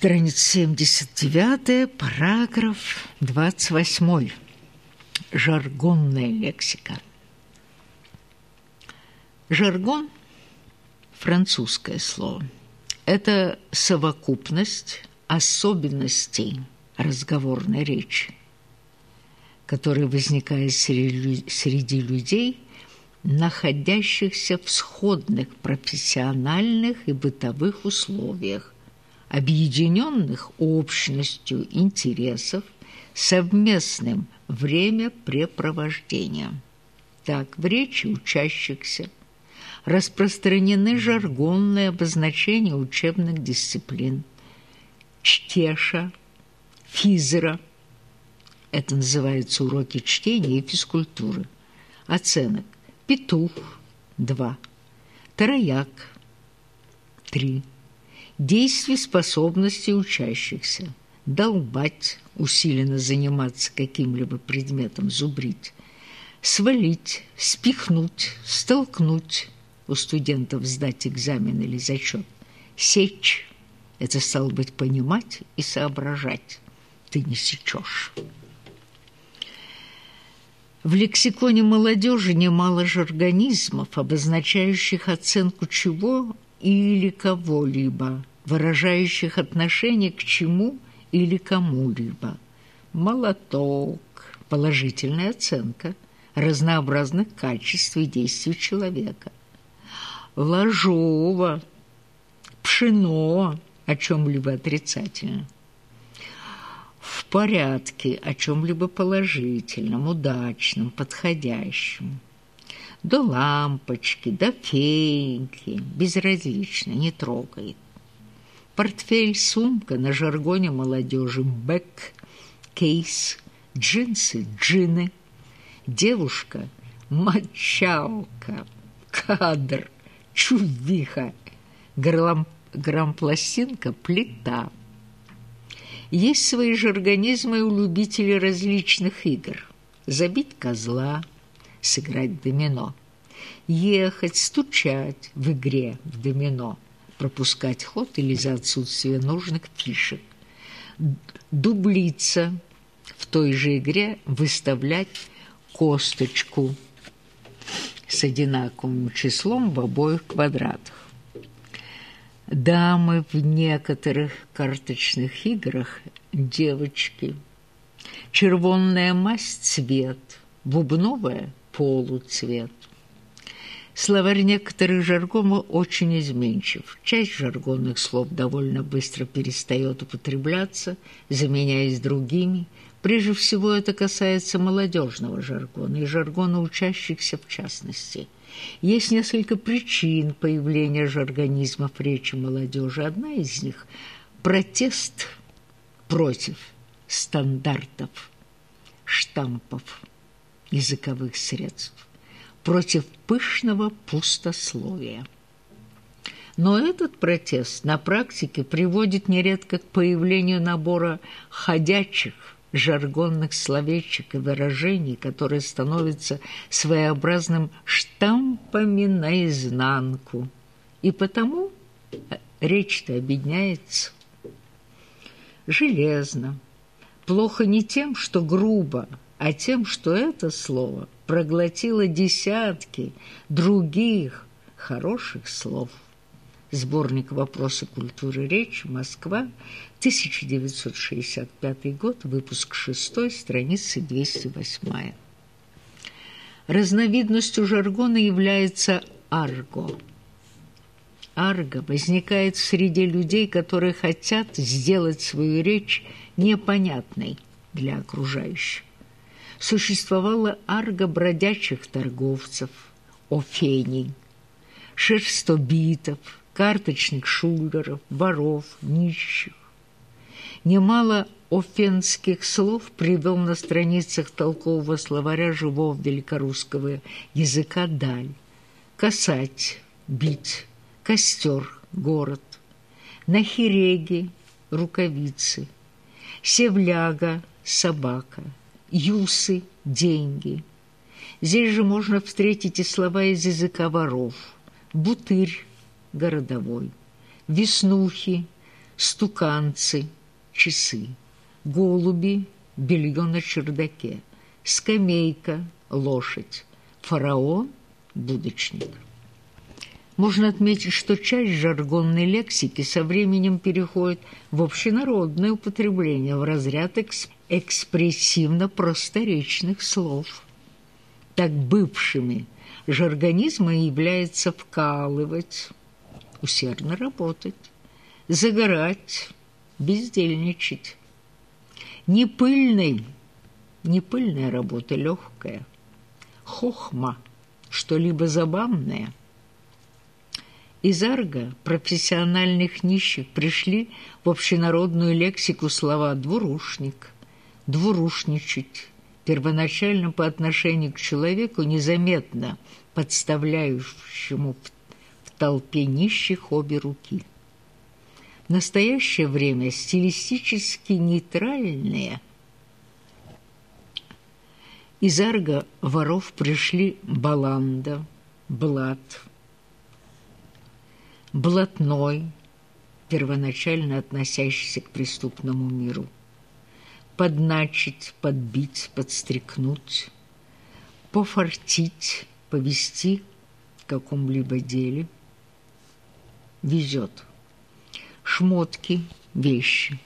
Страница 79, параграф 28. Жаргонная лексика. Жаргон – французское слово. Это совокупность особенностей разговорной речи, которая возникает среди людей, находящихся в сходных профессиональных и бытовых условиях, объединенных общностью интересов, совместным времяпрепровождением. Так, в речи учащихся распространены жаргонные обозначения учебных дисциплин. Чтеша, физера – это называются уроки чтения и физкультуры. Оценок – петух – два, трояк – три, действий способности учащихся, долбать, усиленно заниматься каким-либо предметом, зубрить, свалить, спихнуть, столкнуть, у студентов сдать экзамен или зачет, сечь – это, стало быть, понимать и соображать. Ты не сечешь. В лексиконе молодежи немало жаргонизмов, обозначающих оценку чего или кого-либо – выражающих отношение к чему или кому-либо. Молоток – положительная оценка разнообразных качеств и действий человека. Ложово – пшено о чем-либо отрицательном. В порядке о чем-либо положительном, удачном, подходящем. До лампочки, до фейки, безразлично, не трогает портфель, сумка на жаргоне молодежи, бэк, кейс, джинсы, джины, девушка, мочалка, кадр, чувиха, грампластинка, плита. Есть свои же организмы у любителей различных игр. Забить козла, сыграть домино, ехать, стучать в игре в домино – пропускать ход или за отсутствие нужных фишек. Дублиться в той же игре, выставлять косточку с одинаковым числом в обоих квадратах. Дамы в некоторых карточных играх – девочки. Червонная масть – цвет, бубновая – полуцвет. Словарь некоторых жаргонов очень изменчив. Часть жаргонных слов довольно быстро перестает употребляться, заменяясь другими. Прежде всего это касается молодежного жаргона и жаргона учащихся в частности. Есть несколько причин появления жаргонизмов в речи молодежи. Одна из них – протест против стандартов, штампов, языковых средств против пышного пустословия. Но этот протест на практике приводит нередко к появлению набора ходячих жаргонных словечек и выражений, которые становятся своеобразным штампами наизнанку. И потому речь-то объединяется. Железно. Плохо не тем, что грубо, а тем, что это слово проглотило десятки других хороших слов. Сборник «Вопросы культуры речи. Москва», 1965 год, выпуск 6, страница 208. Разновидностью жаргона является арго. Арго возникает среди людей, которые хотят сделать свою речь непонятной для окружающих существовала арга бродячих торговцев, офений, шерстобитов, карточных шулеров, воров, нищих. Немало офенских слов привел на страницах толкового словаря живого великорусского языка «даль». Касать, бить, костер, город, нахиреги, рукавицы, севляга, собака – юсы – деньги. Здесь же можно встретить и слова из языка воров. Бутырь – городовой. Веснухи – стуканцы, часы, голуби, белье на чердаке, скамейка, лошадь, фараон, будочник. Можно отметить, что часть жаргонной лексики со временем переходит в общенародное употребление в разряд экспрессивно-просторечных слов. Так бывшими жаргонизмы является вкалывать, усердно работать, загорать, бездельничать. Непыльный, непыльная работа легкая, хохма, что-либо забавное – из арга профессиональных нищих пришли в общенародную лексику слова «двурушник», «двурушничать», первоначально по отношению к человеку незаметно подставляющему в толпе нищих обе руки. В настоящее время стилистически нейтральные из арга воров пришли Баланда, Блат, блатной, первоначально относящийся к преступному миру. Подначить, подбить, подстрекнуть, пофартить, повести в каком-либо деле. Везет. Шмотки, вещи.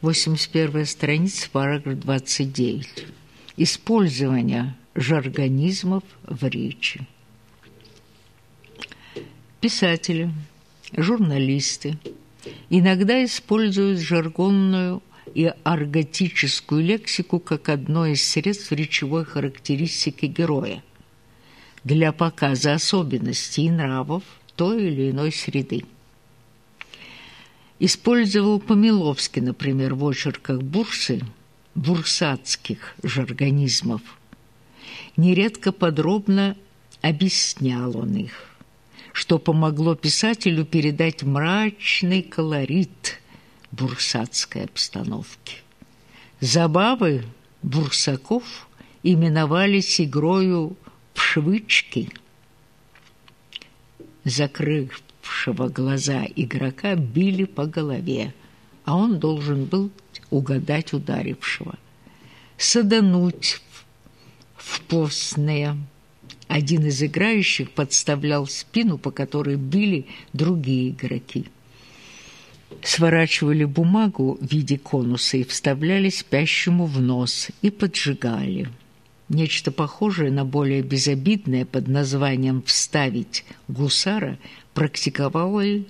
81 страница, параграф 29. Использование жаргонизмов в речи писатели, журналисты иногда используют жаргонную и арготическую лексику как одно из средств речевой характеристики героя для показа особенностей и нравов той или иной среды. Использовал Помиловский, например, в очерках Бурсы, бурсатских жаргонизмов. Нередко подробно объяснял он их что помогло писателю передать мрачный колорит бурсатской обстановки. Забавы бурсаков именовались игрою в швычки. Закрывшего глаза игрока били по голове, а он должен был угадать ударившего. Садануть в постное – один из играющих подставлял спину, по которой били другие игроки. Сворачивали бумагу в виде конуса и вставляли спящему в нос и поджигали. Нечто похожее на более безобидное под названием «вставить» гусара практиковалось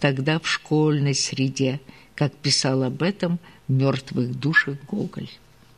тогда в школьной среде, как писал об этом в «Мертвых душах» Гоголь.